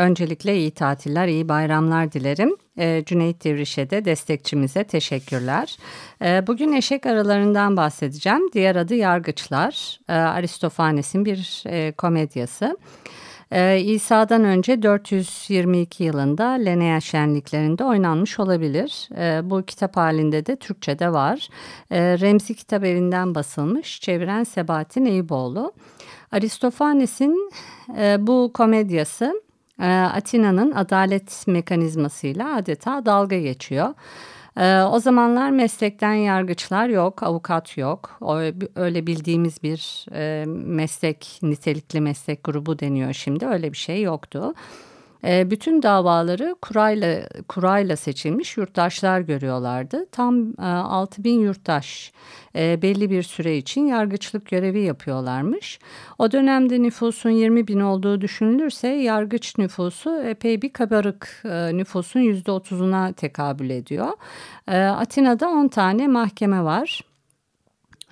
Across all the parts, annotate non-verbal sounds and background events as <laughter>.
Öncelikle iyi tatiller, iyi bayramlar dilerim. E, Cüneyt Divriş'e de destekçimize teşekkürler. E, bugün eşek aralarından bahsedeceğim. Diğer adı Yargıçlar. E, Aristofanes'in bir e, komedyası. Ee, İsa'dan önce 422 yılında Lenea şenliklerinde oynanmış olabilir. Ee, bu kitap halinde de Türkçe'de var. Ee, Remzi Kitap Evi'nden basılmış. Çeviren Sebahattin Eyüboğlu. Aristofanes'in e, bu komedyası e, Atina'nın adalet mekanizmasıyla adeta dalga geçiyor. Ee, o zamanlar meslekten yargıçlar yok, avukat yok. Öyle bildiğimiz bir e, meslek, nitelikli meslek grubu deniyor şimdi. Öyle bir şey yoktu. E, bütün davaları kurayla kurayla seçilmiş yurttaşlar görüyorlardı. Tam e, 6 bin yurttaş e, belli bir süre için yargıçlık görevi yapıyorlarmış. O dönemde nüfusun 20 bin olduğu düşünülürse yargıç nüfusu epey bir kabarık e, nüfusun %30'una tekabül ediyor. E, Atina'da 10 tane mahkeme var.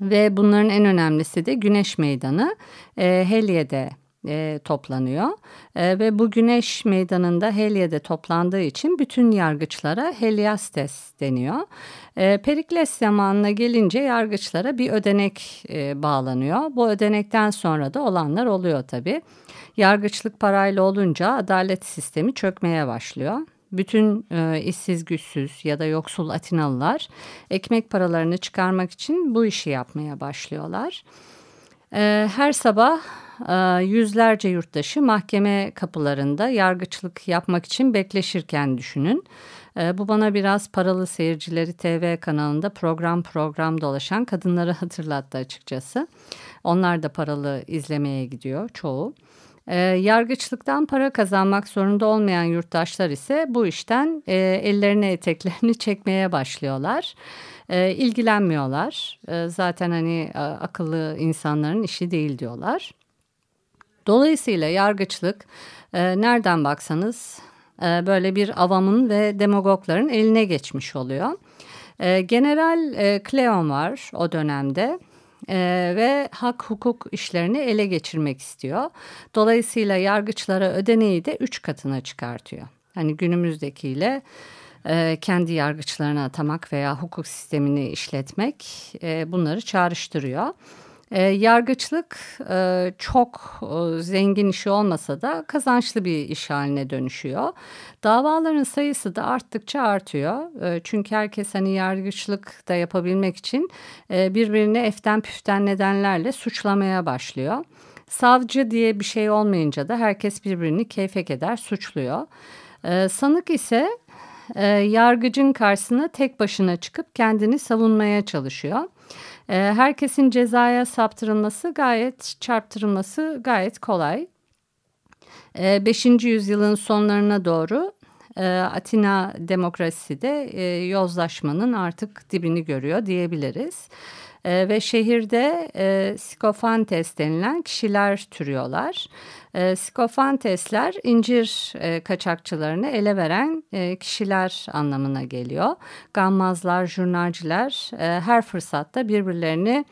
Ve bunların en önemlisi de Güneş Meydanı. E, Heliye'de e, toplanıyor e, ve bu güneş meydanında Helia'da toplandığı için bütün yargıçlara Heliastes deniyor. E, Perikles zamanına gelince yargıçlara bir ödenek e, bağlanıyor. Bu ödenekten sonra da olanlar oluyor tabii. Yargıçlık parayla olunca adalet sistemi çökmeye başlıyor. Bütün e, işsiz güçsüz ya da yoksul Atinalılar ekmek paralarını çıkarmak için bu işi yapmaya başlıyorlar. E, her sabah ee, yüzlerce yurttaşı mahkeme kapılarında yargıçlık yapmak için bekleşirken düşünün. Ee, bu bana biraz paralı seyircileri TV kanalında program program dolaşan kadınları hatırlattı açıkçası. Onlar da paralı izlemeye gidiyor çoğu. E, yargıçlıktan para kazanmak zorunda olmayan yurttaşlar ise bu işten e, ellerini eteklerini <laughs> çekmeye başlıyorlar. E, ilgilenmiyorlar. Zaten hani akıllı insanların işi değil diyorlar. Dolayısıyla yargıçlık e, nereden baksanız e, böyle bir avamın ve demagogların eline geçmiş oluyor. E, General e, Cleon var o dönemde e, ve hak hukuk işlerini ele geçirmek istiyor. Dolayısıyla yargıçlara ödeneği de üç katına çıkartıyor. Hani günümüzdekiyle e, kendi yargıçlarına atamak veya hukuk sistemini işletmek e, bunları çağrıştırıyor. E, yargıçlık e, çok e, zengin işi olmasa da kazançlı bir iş haline dönüşüyor. Davaların sayısı da arttıkça artıyor. E, çünkü herkes hani yargıçlık da yapabilmek için e, birbirini eften püften nedenlerle suçlamaya başlıyor. Savcı diye bir şey olmayınca da herkes birbirini keyfek eder, suçluyor. E, sanık ise e, yargıcın karşısına tek başına çıkıp kendini savunmaya çalışıyor. Ee, herkesin cezaya saptırılması gayet çarptırılması gayet kolay. 5. Ee, yüzyılın sonlarına doğru e, Atina demokrasisi de e, yozlaşmanın artık dibini görüyor diyebiliriz. E, ve şehirde e, Sikofantes denilen kişiler türüyorlar. E, Sikofantesler incir e, kaçakçılarını ele veren e, kişiler anlamına geliyor. Gammazlar, jurnalciler e, her fırsatta birbirlerini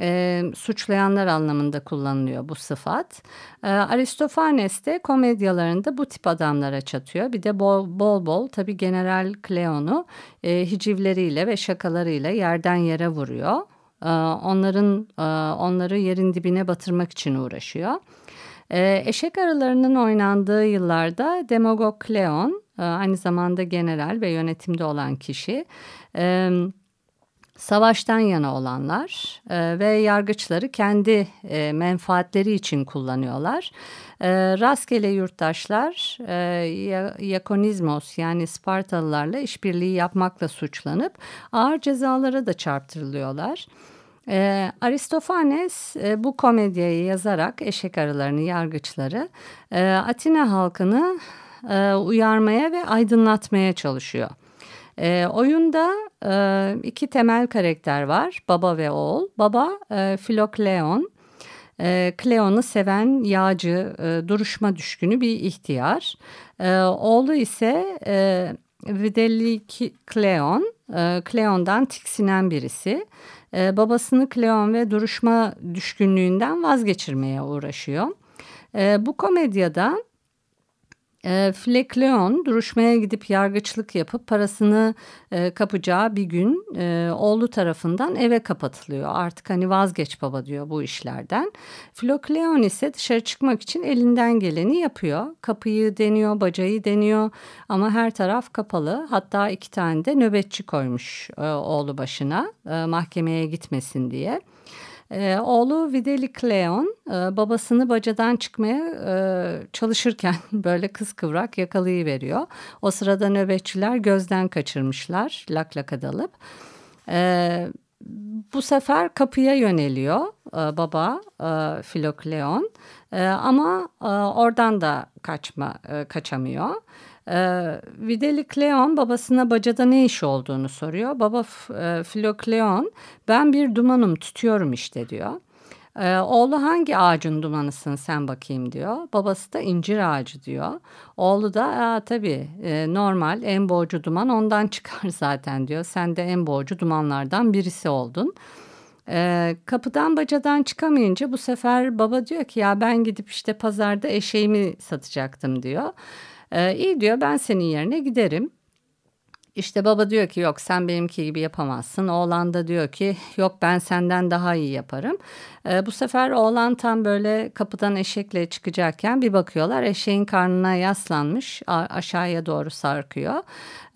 e, suçlayanlar anlamında kullanılıyor bu sıfat. E, Aristofanes de komedyalarında bu tip adamlara çatıyor. Bir de bol bol, bol tabii General Cleon'u e, hicivleriyle ve şakalarıyla yerden yere vuruyor. E, onların e, onları yerin dibine batırmak için uğraşıyor. E, eşek arılarının oynandığı yıllarda Demagog Cleon aynı zamanda general ve yönetimde olan kişi savaştan yana olanlar ve yargıçları kendi menfaatleri için kullanıyorlar. rastgele yurttaşlar Yakonizmos yani Spartalılarla işbirliği yapmakla suçlanıp ağır cezalara da çarptırılıyorlar. E, Aristofanes e, bu komedyayı yazarak eşek arılarını, yargıçları e, Atina halkını e, uyarmaya ve aydınlatmaya çalışıyor. E, oyunda e, iki temel karakter var baba ve oğul. Baba e, Filokleon. E, Cleon'u seven yağcı, e, duruşma düşkünü bir ihtiyar. E, oğlu ise e, Videli Cleon, e, Cleon'dan tiksinen birisi. E, babasını Cleon ve duruşma düşkünlüğünden vazgeçirmeye uğraşıyor. E, bu komedyada e, Fleckleon duruşmaya gidip yargıçlık yapıp parasını e, kapacağı bir gün e, oğlu tarafından eve kapatılıyor. Artık hani vazgeç baba diyor bu işlerden. Fleckleon ise dışarı çıkmak için elinden geleni yapıyor. Kapıyı deniyor, bacayı deniyor ama her taraf kapalı. Hatta iki tane de nöbetçi koymuş e, oğlu başına e, mahkemeye gitmesin diye. E, oğlu Videli Cleon e, babasını bacadan çıkmaya e, çalışırken <laughs> böyle kız kıvrak yakalayıveriyor. O sırada nöbetçiler gözden kaçırmışlar lak laka dalıp. E, bu sefer kapıya yöneliyor e, baba e, Filokleon e, ama e, oradan da kaçma e, kaçamıyor. E, Videli Cleon babasına bacada ne iş olduğunu soruyor. Baba e, Filokleon ben bir dumanım tutuyorum işte diyor. Ee, oğlu hangi ağacın dumanısın sen bakayım diyor. Babası da incir ağacı diyor. Oğlu da tabii e, normal en boğucu duman ondan <laughs> çıkar zaten diyor. Sen de en boğucu dumanlardan birisi oldun. E, kapıdan bacadan çıkamayınca bu sefer baba diyor ki ya ben gidip işte pazarda eşeğimi satacaktım diyor. E, iyi diyor ben senin yerine giderim. İşte baba diyor ki yok sen benimki gibi yapamazsın. Oğlan da diyor ki yok ben senden daha iyi yaparım. E, bu sefer oğlan tam böyle kapıdan eşekle çıkacakken bir bakıyorlar eşeğin karnına yaslanmış aşağıya doğru sarkıyor.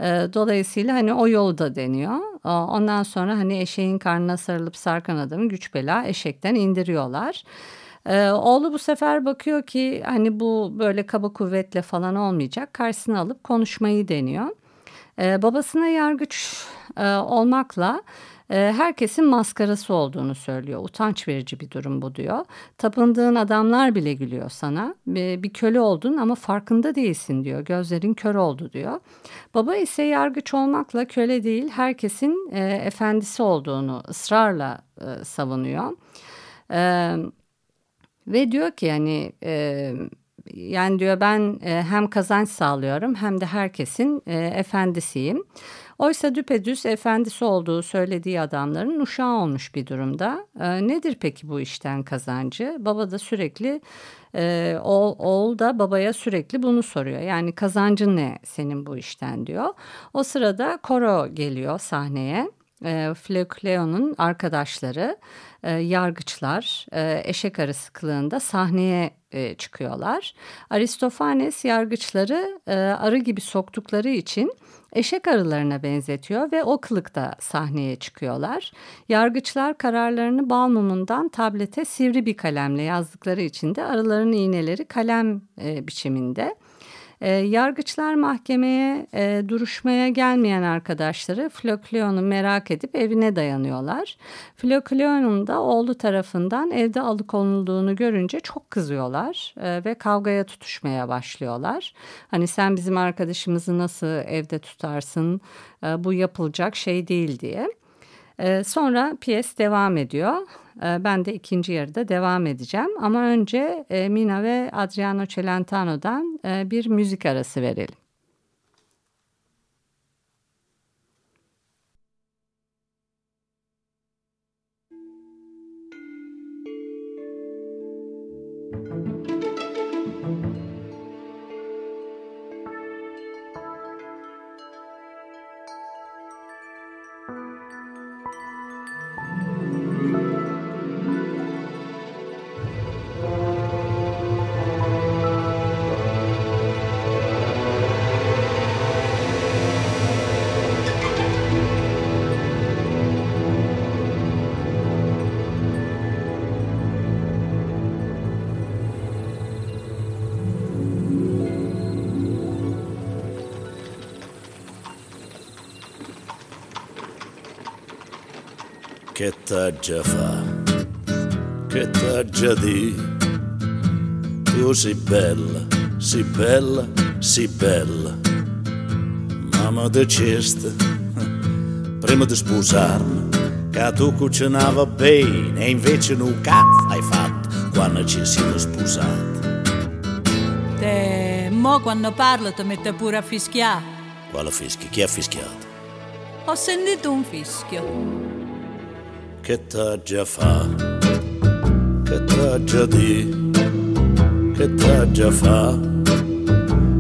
E, dolayısıyla hani o yolu da deniyor. E, ondan sonra hani eşeğin karnına sarılıp sarkan adamı güç bela eşekten indiriyorlar. Ee, oğlu bu sefer bakıyor ki hani bu böyle kaba kuvvetle falan olmayacak. Karşısına alıp konuşmayı deniyor. Ee, babasına yargıç e, olmakla e, herkesin maskarası olduğunu söylüyor. Utanç verici bir durum bu diyor. Tapındığın adamlar bile gülüyor sana. Bir, köle oldun ama farkında değilsin diyor. Gözlerin kör oldu diyor. Baba ise yargıç olmakla köle değil herkesin e, efendisi olduğunu ısrarla e, savunuyor. E, ve diyor ki yani e, yani diyor ben e, hem kazanç sağlıyorum hem de herkesin e, efendisiyim. Oysa düpedüz efendisi olduğu söylediği adamların uşağı olmuş bir durumda. E, nedir peki bu işten kazancı? Baba da sürekli e, oğul da babaya sürekli bunu soruyor. Yani kazancın ne senin bu işten diyor. O sırada koro geliyor sahneye. E, arkadaşları e, yargıçlar e, eşek arısı kılığında sahneye e, çıkıyorlar. Aristofanes yargıçları e, arı gibi soktukları için eşek arılarına benzetiyor ve o kılıkta sahneye çıkıyorlar. Yargıçlar kararlarını bal mumundan tablete sivri bir kalemle yazdıkları için de arıların iğneleri kalem biçiminde. E, yargıçlar mahkemeye e, duruşmaya gelmeyen arkadaşları Flokleon'u merak edip evine dayanıyorlar. Flokleon'un da oğlu tarafından evde alıkonulduğunu görünce çok kızıyorlar e, ve kavgaya tutuşmaya başlıyorlar. Hani sen bizim arkadaşımızı nasıl evde tutarsın e, bu yapılacak şey değil diye. E, sonra piyes devam ediyor. E, ben de ikinci yarıda devam edeceğim. Ama önce e, Mina ve Adriano Celentano'dan e, bir müzik arası verelim. Che t'aggia fa? Che t'aggia di? Tu sei bella, sei bella, sì bella. Ma mi dicesti, prima di sposarmi, che tu cucinava bene e invece non cazzo hai fatto quando ci siamo sposati. Te, mo quando parlo ti mette pure a fischiare. Quale fischio? Chi ha fischiato? Ho sentito un fischio. Che t'ha già fa? Che t'ha già di? Che t'ha già fa?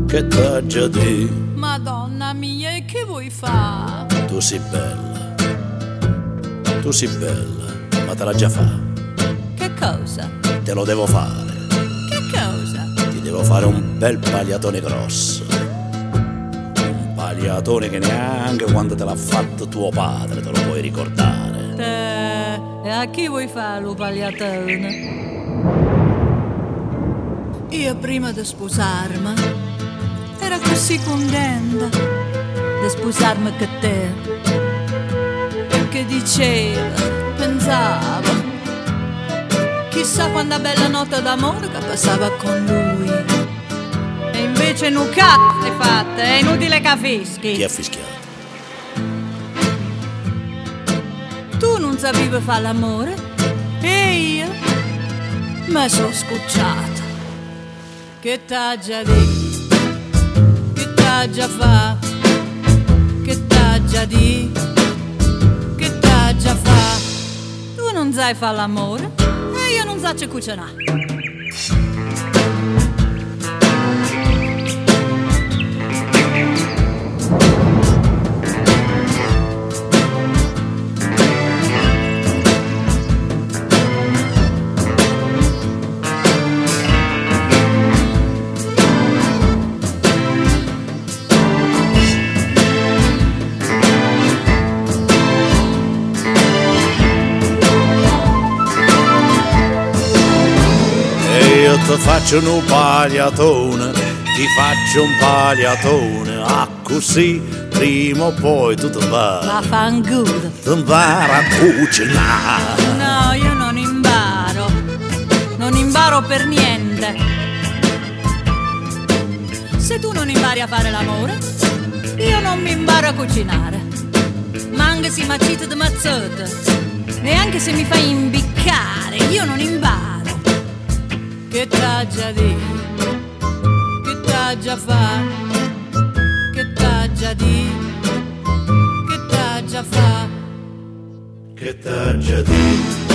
Che t'ha già di? Madonna mia, e che vuoi fare? Tu sei bella. Tu sei bella, ma te la già fa. Che cosa? Te lo devo fare. Che cosa? Ti devo fare un bel pagliatone grosso. Un pagliatone che neanche quando te l'ha fatto tuo padre te lo puoi ricordare. Te, e a chi vuoi fare lo pagliatone? Io prima di sposarmi era così contenta di sposarmi con te. Perché diceva, pensava, chissà quanta bella notte d'amore che passava con lui. E invece non cazzo hai fatto, è inutile che fischi. Chi ha fischiato? Non sapevi fare l'amore e io mi sono scucciata. Che già detto, che t'ha già fa, che t'ha già di, che t'ha già fa. Tu non sai fare l'amore e io non so cucinare. Ti faccio un pagliatone, ti faccio un pagliatone, ah così prima o poi tu ti vai, Ma fanculo. ti impari a cucinare. No, io non imparo. Non imparo per niente. Se tu non impari a fare l'amore, io non mi imparo a cucinare. Ma anche se mi di mazzette, neanche se mi fai imbiccare, io non imparo. Che t'ha già di, che t'ha già fa, che t'ha già di, che t'ha già fa. Che t'ha già di,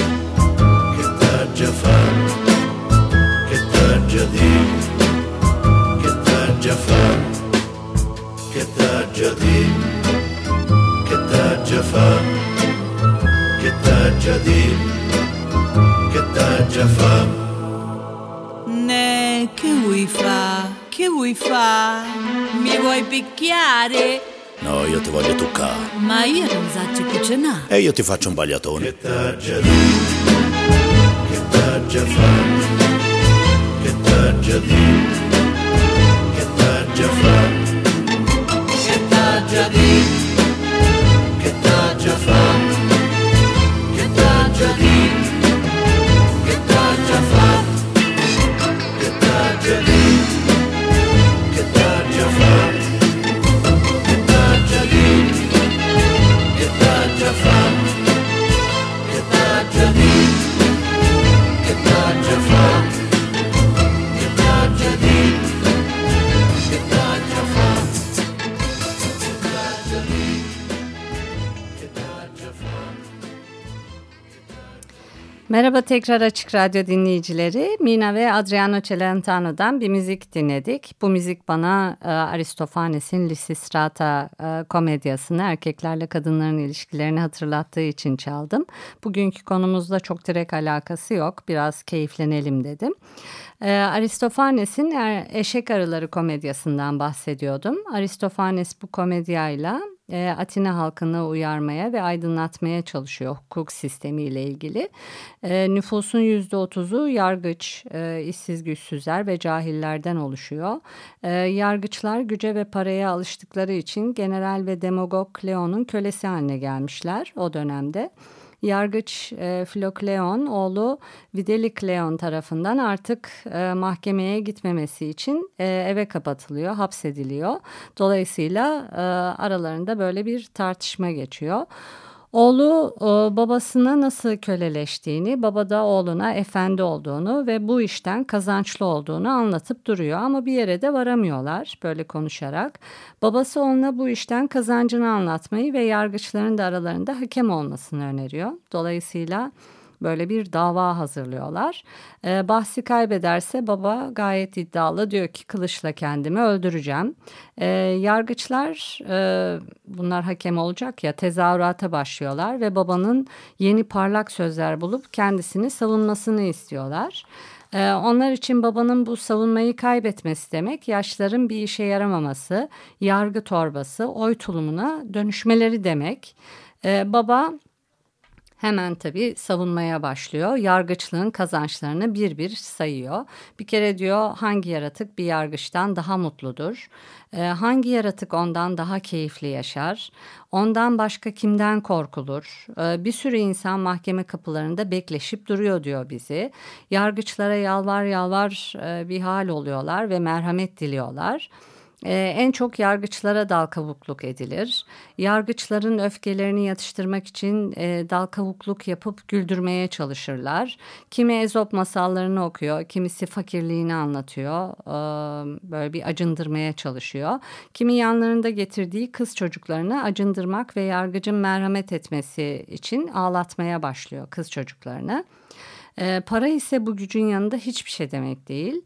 picchiare? No, io ti voglio toccare. Ma io non so cucinare. E io ti faccio un bagliatone. Che t'ha già di, che t'ha già fa, che t'ha già di, Merhaba tekrar Açık Radyo dinleyicileri. Mina ve Adriano Celentano'dan bir müzik dinledik. Bu müzik bana e, Aristofanes'in Lysistrata e, komedyasını erkeklerle kadınların ilişkilerini hatırlattığı için çaldım. Bugünkü konumuzda çok direkt alakası yok. Biraz keyiflenelim dedim. E, Aristofanes'in Er- Eşek Arıları komedyasından bahsediyordum. Aristofanes bu komedyayla e, Atina halkını uyarmaya ve aydınlatmaya çalışıyor hukuk sistemiyle ilgili. E, nüfusun %30'u yargıç, e, işsiz güçsüzler ve cahillerden oluşuyor. E, yargıçlar güce ve paraya alıştıkları için general ve demagog Kleon'un kölesi haline gelmişler o dönemde. Yargıç e, Filokleon oğlu Videlikleon tarafından artık e, mahkemeye gitmemesi için e, eve kapatılıyor, hapsediliyor. Dolayısıyla e, aralarında böyle bir tartışma geçiyor. Oğlu e, babasına nasıl köleleştiğini, baba da oğluna efendi olduğunu ve bu işten kazançlı olduğunu anlatıp duruyor. Ama bir yere de varamıyorlar böyle konuşarak. Babası ona bu işten kazancını anlatmayı ve yargıçların da aralarında hakem olmasını öneriyor. Dolayısıyla böyle bir dava hazırlıyorlar. E, bahsi kaybederse baba gayet iddialı diyor ki kılıçla kendimi öldüreceğim. E, yargıçlar e, bunlar hakem olacak ya tezahürata başlıyorlar ve babanın yeni parlak sözler bulup kendisini savunmasını istiyorlar. Ee, onlar için babanın bu savunmayı kaybetmesi demek yaşların bir işe yaramaması, yargı torbası, oy tulumuna dönüşmeleri demek. Baba hemen tabii savunmaya başlıyor. Yargıçlığın kazançlarını bir bir sayıyor. Bir kere diyor hangi yaratık bir yargıçtan daha mutludur? Ee, hangi yaratık ondan daha keyifli yaşar? Ondan başka kimden korkulur? Ee, bir sürü insan mahkeme kapılarında bekleşip duruyor diyor bizi. Yargıçlara yalvar yalvar e, bir hal oluyorlar ve merhamet diliyorlar. Ee, en çok yargıçlara dal kavukluk edilir. Yargıçların öfkelerini yatıştırmak için e, dal kavukluk yapıp güldürmeye çalışırlar. Kimi ezop masallarını okuyor, kimisi fakirliğini anlatıyor. E, böyle bir acındırmaya çalışıyor. Kimi yanlarında getirdiği kız çocuklarını acındırmak ve yargıcın merhamet etmesi için ağlatmaya başlıyor kız çocuklarını. E, para ise bu gücün yanında hiçbir şey demek değil.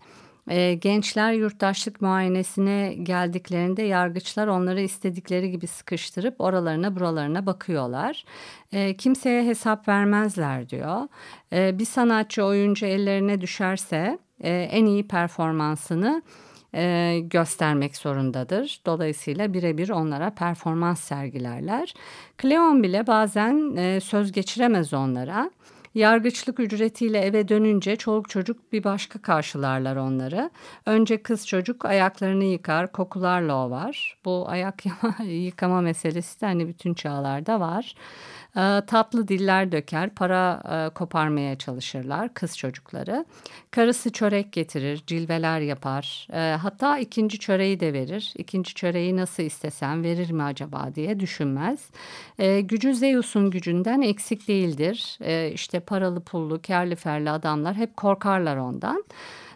E, gençler yurttaşlık muayenesine geldiklerinde yargıçlar onları istedikleri gibi sıkıştırıp oralarına buralarına bakıyorlar. E, kimseye hesap vermezler diyor. E, bir sanatçı oyuncu ellerine düşerse en iyi performansını göstermek zorundadır. Dolayısıyla birebir onlara performans sergilerler. Cleon bile bazen söz geçiremez onlara. Yargıçlık ücretiyle eve dönünce çoluk çocuk bir başka karşılarlar onları. Önce kız çocuk ayaklarını yıkar, kokularla ovar. Bu ayak <laughs> yıkama meselesi de hani bütün çağlarda var. E, tatlı diller döker, para e, koparmaya çalışırlar kız çocukları. Karısı çörek getirir, cilveler yapar. E, hatta ikinci çöreği de verir. İkinci çöreği nasıl istesem verir mi acaba diye düşünmez. E, gücü Zeus'un gücünden eksik değildir. E, işte paralı pullu, kerli ferli adamlar hep korkarlar ondan.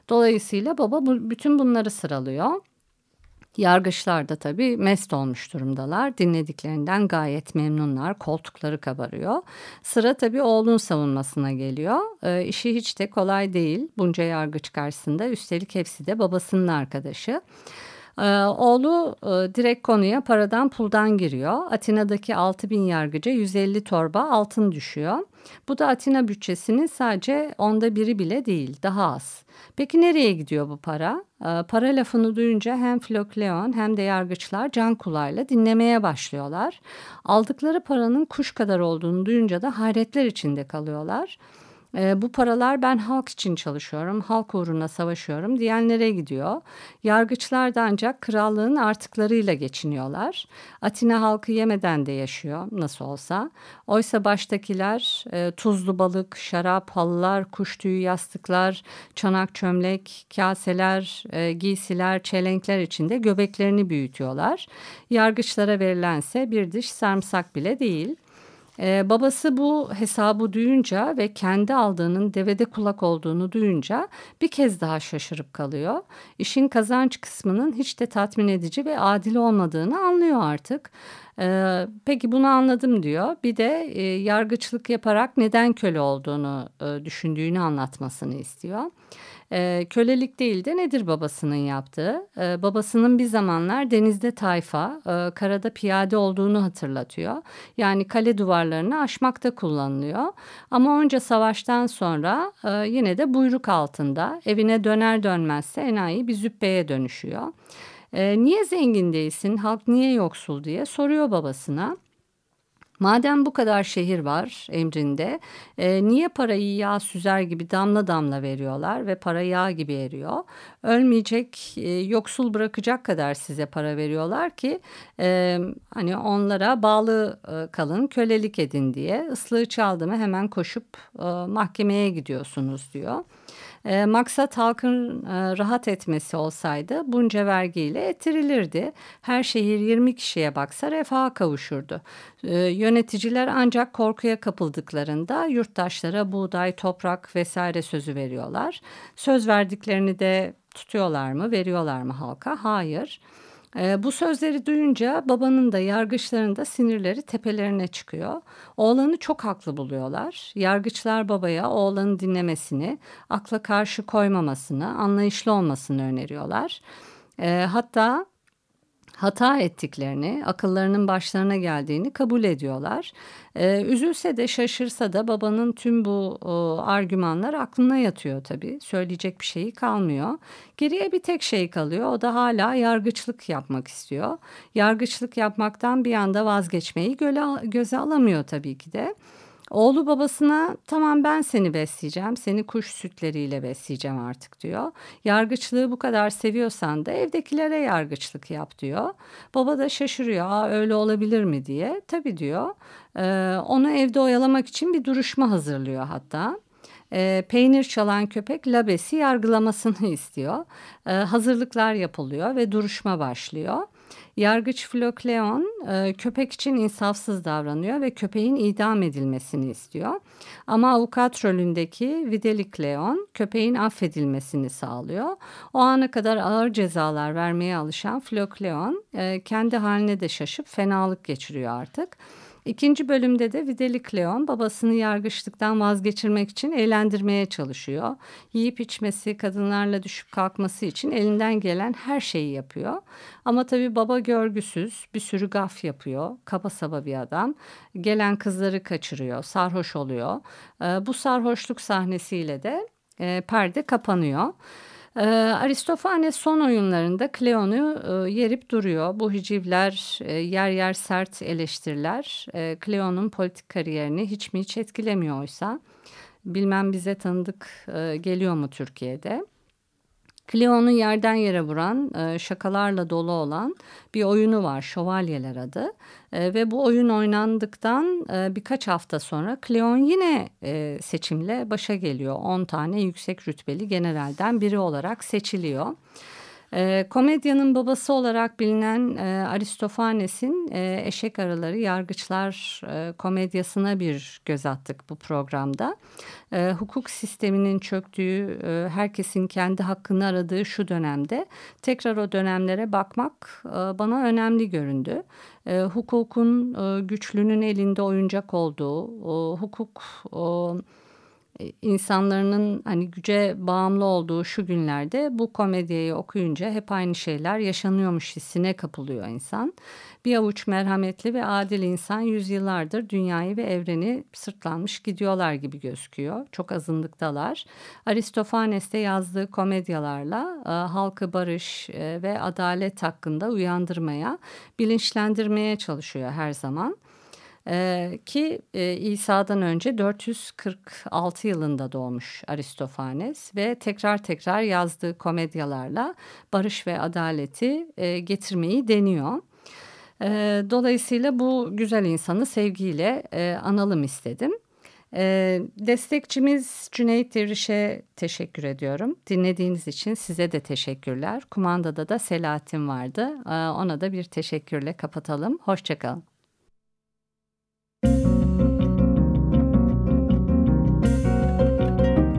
Dolayısıyla baba bütün bunları sıralıyor. Yargıçlar da tabii mest olmuş durumdalar. Dinlediklerinden gayet memnunlar. Koltukları kabarıyor. Sıra tabii oğlun savunmasına geliyor. E, işi hiç de kolay değil. Bunca yargıç karşısında. Üstelik hepsi de babasının arkadaşı. Ee, oğlu e, direkt konuya paradan puldan giriyor. Atina'daki 6 bin yargıca 150 torba altın düşüyor. Bu da Atina bütçesinin sadece onda biri bile değil daha az. Peki nereye gidiyor bu para? Ee, para lafını duyunca hem Filokleon hem de yargıçlar can kulağıyla dinlemeye başlıyorlar. Aldıkları paranın kuş kadar olduğunu duyunca da hayretler içinde kalıyorlar. E, bu paralar ben halk için çalışıyorum, halk uğruna savaşıyorum diyenlere gidiyor. Yargıçlar da ancak krallığın artıklarıyla geçiniyorlar. Atina halkı yemeden de yaşıyor nasıl olsa. Oysa baştakiler e, tuzlu balık, şarap, halılar, kuş tüyü yastıklar, çanak çömlek, kaseler, e, giysiler, çelenkler içinde göbeklerini büyütüyorlar. Yargıçlara verilense bir diş sarımsak bile değil. Ee, babası bu hesabı duyunca ve kendi aldığının devede kulak olduğunu duyunca bir kez daha şaşırıp kalıyor. İşin kazanç kısmının hiç de tatmin edici ve adil olmadığını anlıyor artık. Ee, peki bunu anladım diyor. Bir de e, yargıçlık yaparak neden köle olduğunu e, düşündüğünü anlatmasını istiyor. E, kölelik değil de nedir babasının yaptığı? E, babasının bir zamanlar denizde tayfa, e, karada piyade olduğunu hatırlatıyor. Yani kale duvarlarını aşmakta kullanılıyor. Ama onca savaştan sonra e, yine de buyruk altında evine döner dönmezse enayi bir züppeye dönüşüyor. E, niye zengin değilsin, halk niye yoksul diye soruyor babasına. Madem bu kadar şehir var emrinde, e, niye parayı yağ süzer gibi damla damla veriyorlar ve para yağ gibi eriyor? Ölmeyecek, e, yoksul bırakacak kadar size para veriyorlar ki e, hani onlara bağlı e, kalın, kölelik edin diye. Islığı çaldı mı hemen koşup e, mahkemeye gidiyorsunuz diyor. E, maksat halkın e, rahat etmesi olsaydı bunca vergiyle ettirilirdi. Her şehir 20 kişiye baksa refaha kavuşurdu. E, yöneticiler ancak korkuya kapıldıklarında yurttaşlara buğday, toprak vesaire sözü veriyorlar. Söz verdiklerini de tutuyorlar mı, veriyorlar mı halka? Hayır. E, bu sözleri duyunca babanın da yargıçların da sinirleri tepelerine çıkıyor. Oğlanı çok haklı buluyorlar. Yargıçlar babaya oğlanı dinlemesini, akla karşı koymamasını, anlayışlı olmasını öneriyorlar. E, hatta hata ettiklerini, akıllarının başlarına geldiğini kabul ediyorlar. Ee, üzülse de şaşırsa da babanın tüm bu o, argümanlar aklına yatıyor tabii. Söyleyecek bir şeyi kalmıyor. Geriye bir tek şey kalıyor. O da hala yargıçlık yapmak istiyor. Yargıçlık yapmaktan bir anda vazgeçmeyi göle, göze alamıyor tabii ki de. Oğlu babasına tamam ben seni besleyeceğim, seni kuş sütleriyle besleyeceğim artık diyor. Yargıçlığı bu kadar seviyorsan da evdekilere yargıçlık yap diyor. Baba da şaşırıyor, Aa, öyle olabilir mi diye. Tabii diyor. Ee, onu evde oyalamak için bir duruşma hazırlıyor hatta e, peynir çalan köpek Labes'i yargılamasını <laughs> istiyor. E, hazırlıklar yapılıyor ve duruşma başlıyor. Yargıç Flokleon e, köpek için insafsız davranıyor ve köpeğin idam edilmesini istiyor. Ama avukat rolündeki Videlik Leon köpeğin affedilmesini sağlıyor. O ana kadar ağır cezalar vermeye alışan Flokleon e, kendi haline de şaşıp fenalık geçiriyor artık. İkinci bölümde de Videlik Leon babasını yargıçlıktan vazgeçirmek için eğlendirmeye çalışıyor. Yiyip içmesi, kadınlarla düşüp kalkması için elinden gelen her şeyi yapıyor. Ama tabii baba görgüsüz, bir sürü gaf yapıyor. Kaba saba bir adam. Gelen kızları kaçırıyor, sarhoş oluyor. Bu sarhoşluk sahnesiyle de e, perde kapanıyor. E, Aristofanes son oyunlarında Kleon'u e, yerip duruyor. Bu hicivler e, yer yer sert eleştiriler. E, Kleon'un politik kariyerini hiç mi hiç etkilemiyor oysa. Bilmem bize tanıdık e, geliyor mu Türkiye'de? Cleo'nu yerden yere vuran, e, şakalarla dolu olan bir oyunu var, Şövalyeler adı. E, ve bu oyun oynandıktan e, birkaç hafta sonra Cleon yine seçimle başa geliyor. 10 tane yüksek rütbeli generalden biri olarak seçiliyor. E, komedyanın babası olarak bilinen e, Aristofanes'in e, Eşek Araları Yargıçlar e, komedyasına bir göz attık bu programda. E, hukuk sisteminin çöktüğü, e, herkesin kendi hakkını aradığı şu dönemde tekrar o dönemlere bakmak e, bana önemli göründü. E, hukukun e, güçlünün elinde oyuncak olduğu, o, hukuk... E, insanların hani güce bağımlı olduğu şu günlerde bu komediyi okuyunca hep aynı şeyler yaşanıyormuş hissine kapılıyor insan. Bir avuç merhametli ve adil insan yüzyıllardır dünyayı ve evreni sırtlanmış gidiyorlar gibi gözüküyor. Çok azınlıktalar. Aristofanes'te yazdığı komedyalarla e, halkı barış e, ve adalet hakkında uyandırmaya, bilinçlendirmeye çalışıyor her zaman. Ee, ki e, İsa'dan önce 446 yılında doğmuş Aristofanes ve tekrar tekrar yazdığı komedyalarla barış ve adaleti e, getirmeyi deniyor. E, dolayısıyla bu güzel insanı sevgiyle e, analım istedim. E, destekçimiz Cüneyt Devriş'e teşekkür ediyorum. Dinlediğiniz için size de teşekkürler. Kumandada da Selahattin vardı. E, ona da bir teşekkürle kapatalım. Hoşçakalın.